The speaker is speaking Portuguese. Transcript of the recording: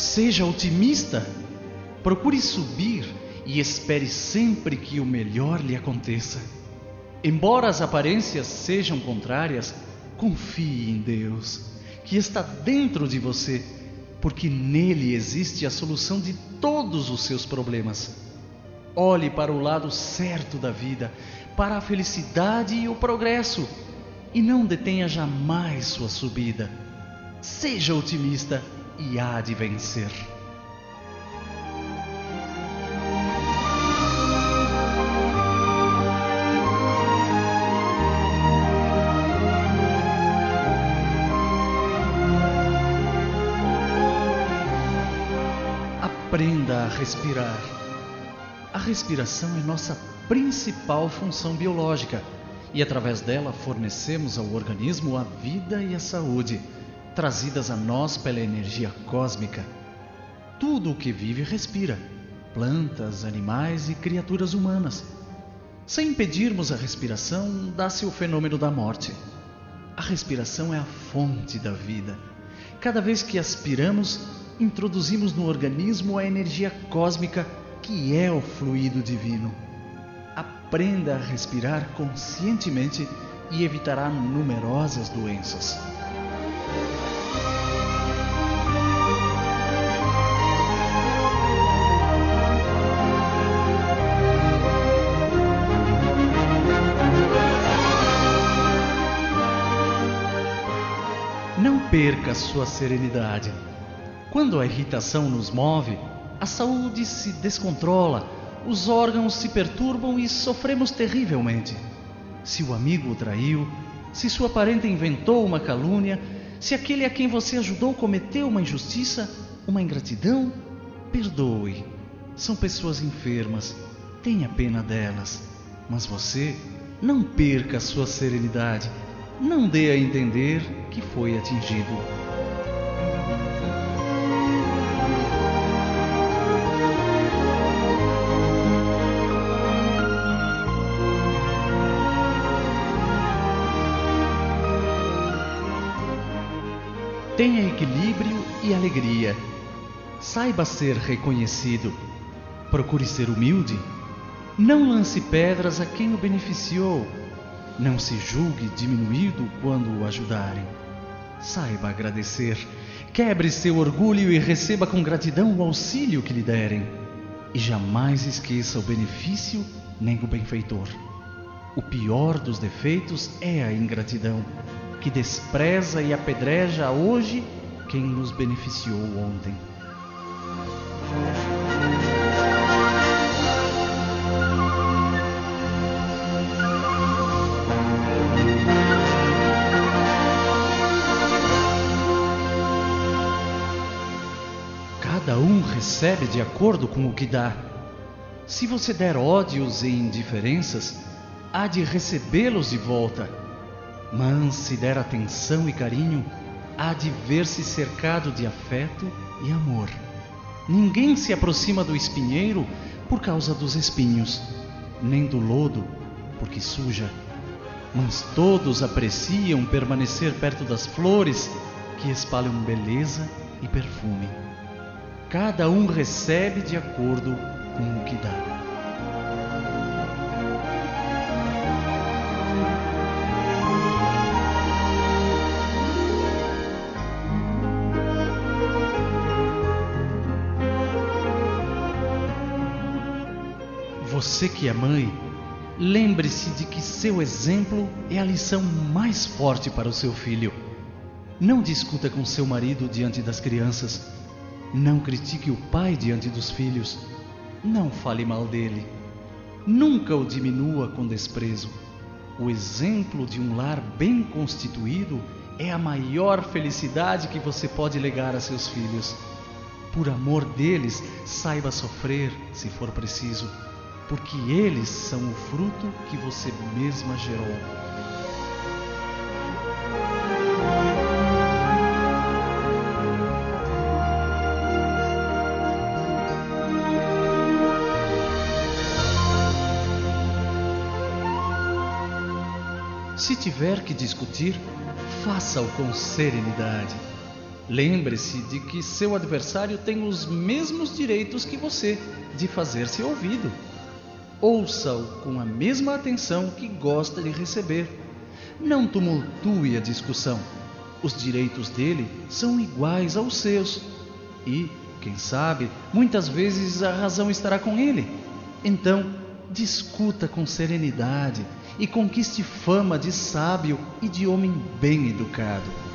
Seja otimista. Procure subir e espere sempre que o melhor lhe aconteça. Embora as aparências sejam contrárias, confie em Deus, que está dentro de você, porque nele existe a solução de todos os seus problemas. Olhe para o lado certo da vida, para a felicidade e o progresso, e não detenha jamais sua subida. Seja otimista e há de vencer. Aprenda a respirar. A respiração é nossa principal função biológica e, através dela, fornecemos ao organismo a vida e a saúde trazidas a nós pela energia cósmica. Tudo o que vive respira, plantas, animais e criaturas humanas. Sem impedirmos a respiração, dá-se o fenômeno da morte. A respiração é a fonte da vida. Cada vez que aspiramos, introduzimos no organismo a energia cósmica que é o fluido divino. Aprenda a respirar conscientemente e evitará numerosas doenças. Não perca sua serenidade. Quando a irritação nos move, a saúde se descontrola, os órgãos se perturbam e sofremos terrivelmente. Se o amigo o traiu, se sua parente inventou uma calúnia, se aquele a quem você ajudou cometeu uma injustiça, uma ingratidão, perdoe. São pessoas enfermas, tenha pena delas. Mas você não perca sua serenidade não dê a entender que foi atingido. Tenha equilíbrio e alegria. Saiba ser reconhecido. Procure ser humilde. Não lance pedras a quem o beneficiou não se julgue diminuído quando o ajudarem. Saiba agradecer. Quebre seu orgulho e receba com gratidão o auxílio que lhe derem. E jamais esqueça o benefício nem o benfeitor. O pior dos defeitos é a ingratidão, que despreza e apedreja hoje quem nos beneficiou ontem. Cada um recebe de acordo com o que dá. Se você der ódios e indiferenças, há de recebê-los de volta. Mas se der atenção e carinho, há de ver-se cercado de afeto e amor. Ninguém se aproxima do espinheiro por causa dos espinhos, nem do lodo, porque suja. Mas todos apreciam permanecer perto das flores que espalham beleza e perfume. Cada um recebe de acordo com o que dá. Você que é mãe, lembre-se de que seu exemplo é a lição mais forte para o seu filho. Não discuta com seu marido diante das crianças não critique o pai diante dos filhos. Não fale mal dele. Nunca o diminua com desprezo. O exemplo de um lar bem constituído é a maior felicidade que você pode legar a seus filhos. Por amor deles, saiba sofrer, se for preciso, porque eles são o fruto que você mesma gerou. Se tiver que discutir, faça-o com serenidade. Lembre-se de que seu adversário tem os mesmos direitos que você de fazer-se ouvido. Ouça-o com a mesma atenção que gosta de receber. Não tumultue a discussão. Os direitos dele são iguais aos seus. E, quem sabe, muitas vezes a razão estará com ele. Então, discuta com serenidade e conquiste fama de sábio e de homem bem educado.